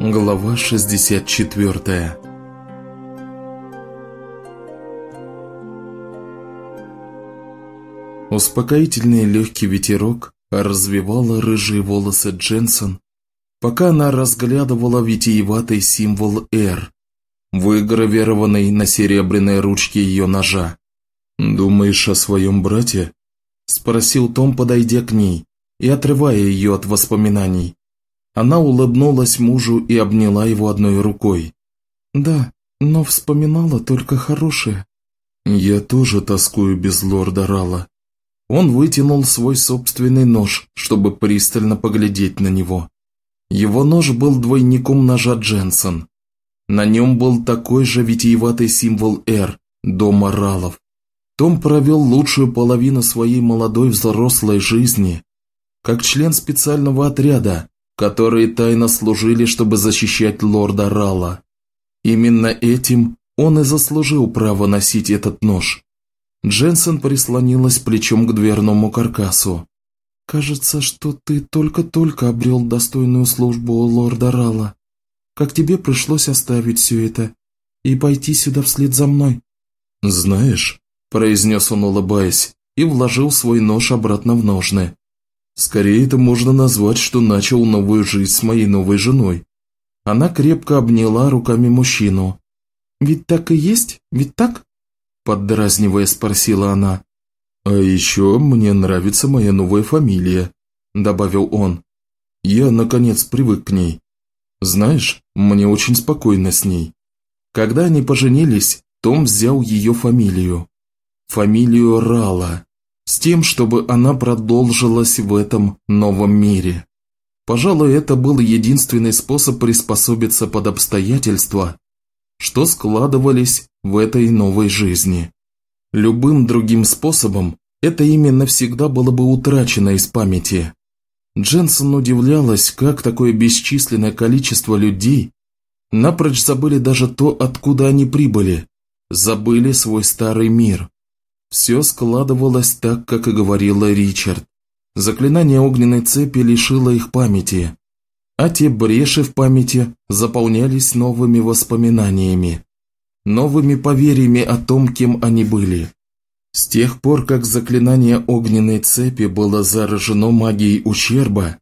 Глава 64 Успокоительный легкий ветерок развивал рыжие волосы Дженсон, пока она разглядывала витиеватый символ «Р», выгравированный на серебряной ручке ее ножа. «Думаешь о своем брате?» – спросил Том, подойдя к ней и отрывая ее от воспоминаний. Она улыбнулась мужу и обняла его одной рукой. «Да, но вспоминала только хорошее». «Я тоже тоскую без лорда Рала». Он вытянул свой собственный нож, чтобы пристально поглядеть на него. Его нож был двойником ножа Дженсон. На нем был такой же витиеватый символ «Р» – дома Ралов. Том провел лучшую половину своей молодой взрослой жизни как член специального отряда, которые тайно служили, чтобы защищать лорда Рала. Именно этим он и заслужил право носить этот нож. Дженсен прислонилась плечом к дверному каркасу. «Кажется, что ты только-только обрел достойную службу у лорда Рала. Как тебе пришлось оставить все это и пойти сюда вслед за мной?» «Знаешь», – произнес он, улыбаясь, и вложил свой нож обратно в ножны. «Скорее это можно назвать, что начал новую жизнь с моей новой женой». Она крепко обняла руками мужчину. «Ведь так и есть? Ведь так?» Поддразнивая, спросила она. «А еще мне нравится моя новая фамилия», – добавил он. «Я, наконец, привык к ней. Знаешь, мне очень спокойно с ней». Когда они поженились, Том взял ее фамилию фамилию Рала, с тем, чтобы она продолжилась в этом новом мире. Пожалуй, это был единственный способ приспособиться под обстоятельства, что складывались в этой новой жизни. Любым другим способом это имя навсегда было бы утрачено из памяти. Дженсон удивлялась, как такое бесчисленное количество людей напрочь забыли даже то, откуда они прибыли, забыли свой старый мир. Все складывалось так, как и говорила Ричард. Заклинание огненной цепи лишило их памяти, а те бреши в памяти заполнялись новыми воспоминаниями, новыми поверьями о том, кем они были. С тех пор, как заклинание огненной цепи было заражено магией ущерба,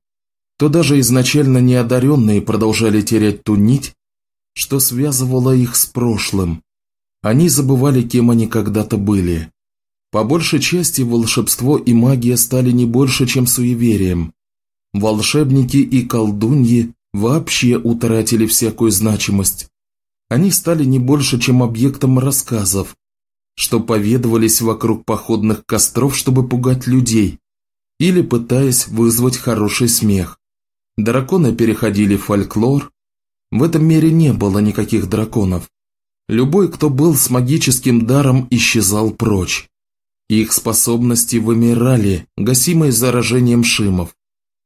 то даже изначально неодаренные продолжали терять ту нить, что связывала их с прошлым. Они забывали, кем они когда-то были. По большей части волшебство и магия стали не больше, чем суеверием. Волшебники и колдуньи вообще утратили всякую значимость. Они стали не больше, чем объектом рассказов, что поведывались вокруг походных костров, чтобы пугать людей, или пытаясь вызвать хороший смех. Драконы переходили в фольклор. В этом мире не было никаких драконов. Любой, кто был с магическим даром, исчезал прочь. Их способности вымирали, гасимые заражением шимов.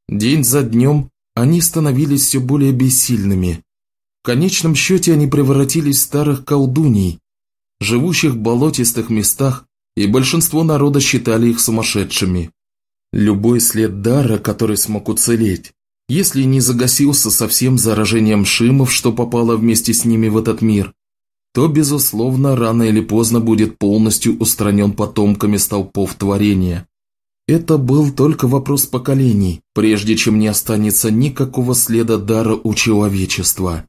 День за днем они становились все более бессильными. В конечном счете они превратились в старых колдуней, живущих в болотистых местах, и большинство народа считали их сумасшедшими. Любой след дара, который смог уцелеть, если не загасился совсем заражением шимов, что попало вместе с ними в этот мир, то, безусловно, рано или поздно будет полностью устранен потомками столпов творения. Это был только вопрос поколений, прежде чем не останется никакого следа дара у человечества.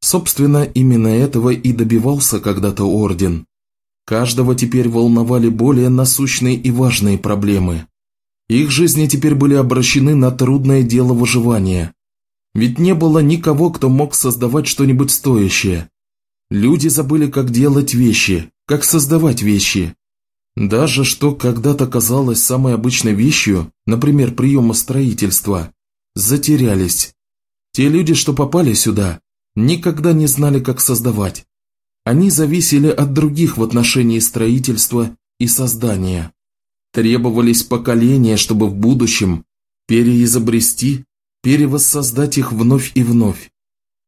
Собственно, именно этого и добивался когда-то Орден. Каждого теперь волновали более насущные и важные проблемы. Их жизни теперь были обращены на трудное дело выживания. Ведь не было никого, кто мог создавать что-нибудь стоящее, Люди забыли, как делать вещи, как создавать вещи. Даже что когда-то казалось самой обычной вещью, например, приема строительства, затерялись. Те люди, что попали сюда, никогда не знали, как создавать. Они зависели от других в отношении строительства и создания. Требовались поколения, чтобы в будущем переизобрести, перевоссоздать их вновь и вновь.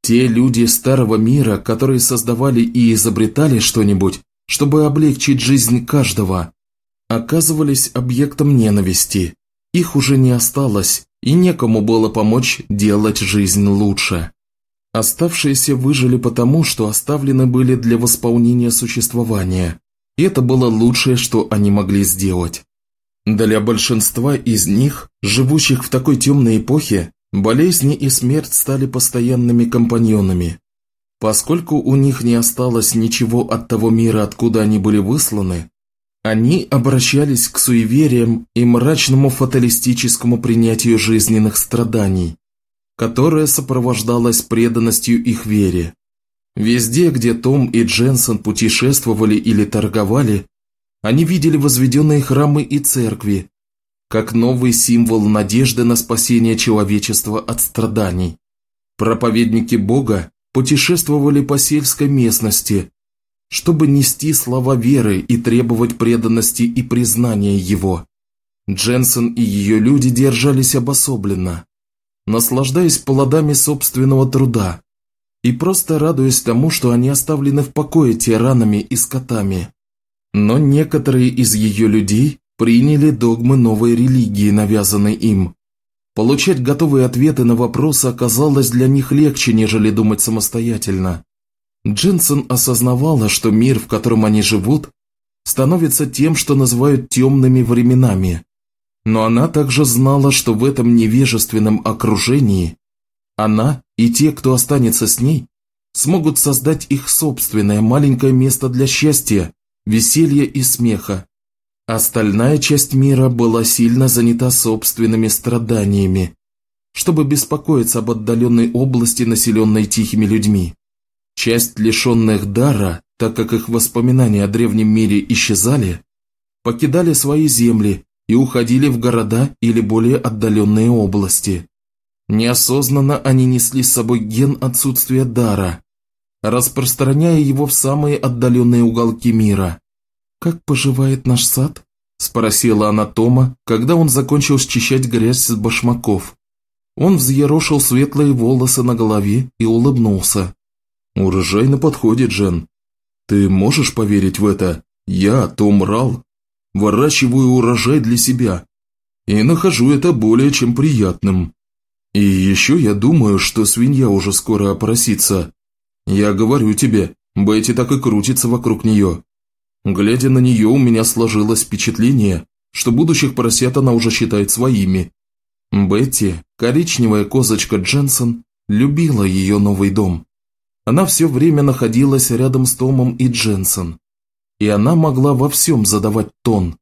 Те люди старого мира, которые создавали и изобретали что-нибудь, чтобы облегчить жизнь каждого, оказывались объектом ненависти. Их уже не осталось, и некому было помочь делать жизнь лучше. Оставшиеся выжили потому, что оставлены были для восполнения существования, и это было лучшее, что они могли сделать. Для большинства из них, живущих в такой темной эпохе, болезни и смерть стали постоянными компаньонами. Поскольку у них не осталось ничего от того мира, откуда они были высланы, они обращались к суевериям и мрачному фаталистическому принятию жизненных страданий, которое сопровождалось преданностью их вере. Везде, где Том и Дженсен путешествовали или торговали, они видели возведенные храмы и церкви, как новый символ надежды на спасение человечества от страданий. Проповедники Бога путешествовали по сельской местности, чтобы нести слова веры и требовать преданности и признания его. Дженсен и ее люди держались обособленно, наслаждаясь плодами собственного труда и просто радуясь тому, что они оставлены в покое тиранами и скотами. Но некоторые из ее людей приняли догмы новой религии, навязанной им. Получать готовые ответы на вопросы оказалось для них легче, нежели думать самостоятельно. Дженсен осознавала, что мир, в котором они живут, становится тем, что называют темными временами. Но она также знала, что в этом невежественном окружении она и те, кто останется с ней, смогут создать их собственное маленькое место для счастья, веселья и смеха. Остальная часть мира была сильно занята собственными страданиями, чтобы беспокоиться об отдаленной области, населенной тихими людьми. Часть лишенных дара, так как их воспоминания о древнем мире исчезали, покидали свои земли и уходили в города или более отдаленные области. Неосознанно они несли с собой ген отсутствия дара, распространяя его в самые отдаленные уголки мира. «Как поживает наш сад?» – спросила она Тома, когда он закончил счищать грязь с башмаков. Он взъерошил светлые волосы на голове и улыбнулся. «Урожай на подходе, Джен. Ты можешь поверить в это? Я, Том Рал, выращиваю урожай для себя и нахожу это более чем приятным. И еще я думаю, что свинья уже скоро опросится. Я говорю тебе, Бетти так и крутится вокруг нее. Глядя на нее, у меня сложилось впечатление, что будущих поросят она уже считает своими. Бетти, коричневая козочка Дженсен, любила ее новый дом. Она все время находилась рядом с Томом и Дженсен. И она могла во всем задавать тон.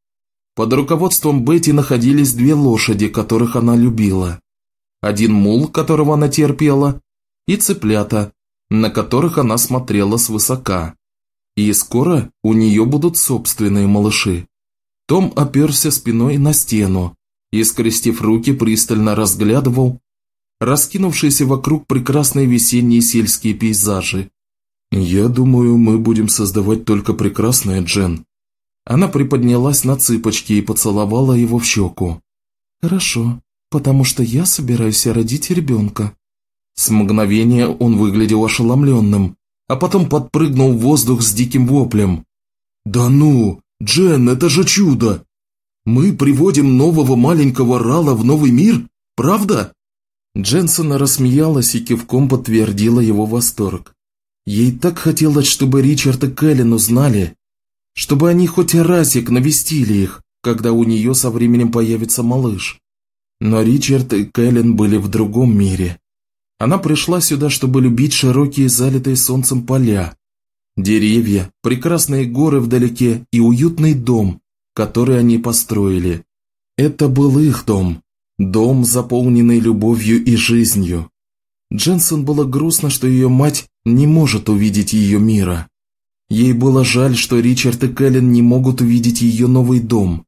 Под руководством Бетти находились две лошади, которых она любила. Один мул, которого она терпела, и цыплята, на которых она смотрела свысока. И скоро у нее будут собственные малыши. Том оперся спиной на стену и, скрестив руки, пристально разглядывал раскинувшиеся вокруг прекрасные весенние сельские пейзажи. «Я думаю, мы будем создавать только прекрасное, Джен». Она приподнялась на цыпочки и поцеловала его в щеку. «Хорошо, потому что я собираюсь родить ребенка». С мгновения он выглядел ошеломленным, а потом подпрыгнул в воздух с диким воплем. «Да ну, Джен, это же чудо! Мы приводим нового маленького Рала в новый мир, правда?» Дженсен рассмеялась и кивком подтвердила его восторг. Ей так хотелось, чтобы Ричард и Кэлен узнали, чтобы они хоть разик навестили их, когда у нее со временем появится малыш. Но Ричард и Кэлен были в другом мире. Она пришла сюда, чтобы любить широкие залитые солнцем поля, деревья, прекрасные горы вдалеке и уютный дом, который они построили. Это был их дом, Дом, заполненный любовью и жизнью. Дженсен было грустно, что ее мать не может увидеть ее мира. Ей было жаль, что Ричард и Кэлен не могут увидеть ее новый дом.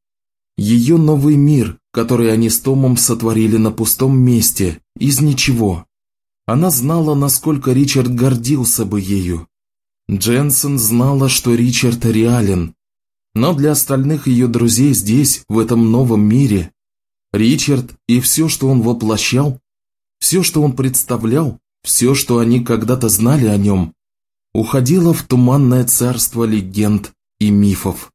Ее новый мир, который они с Томом сотворили на пустом месте, из ничего. Она знала, насколько Ричард гордился бы ею. Дженсен знала, что Ричард реален. Но для остальных ее друзей здесь, в этом новом мире, Ричард и все, что он воплощал, все, что он представлял, все, что они когда-то знали о нем, уходило в туманное царство легенд и мифов.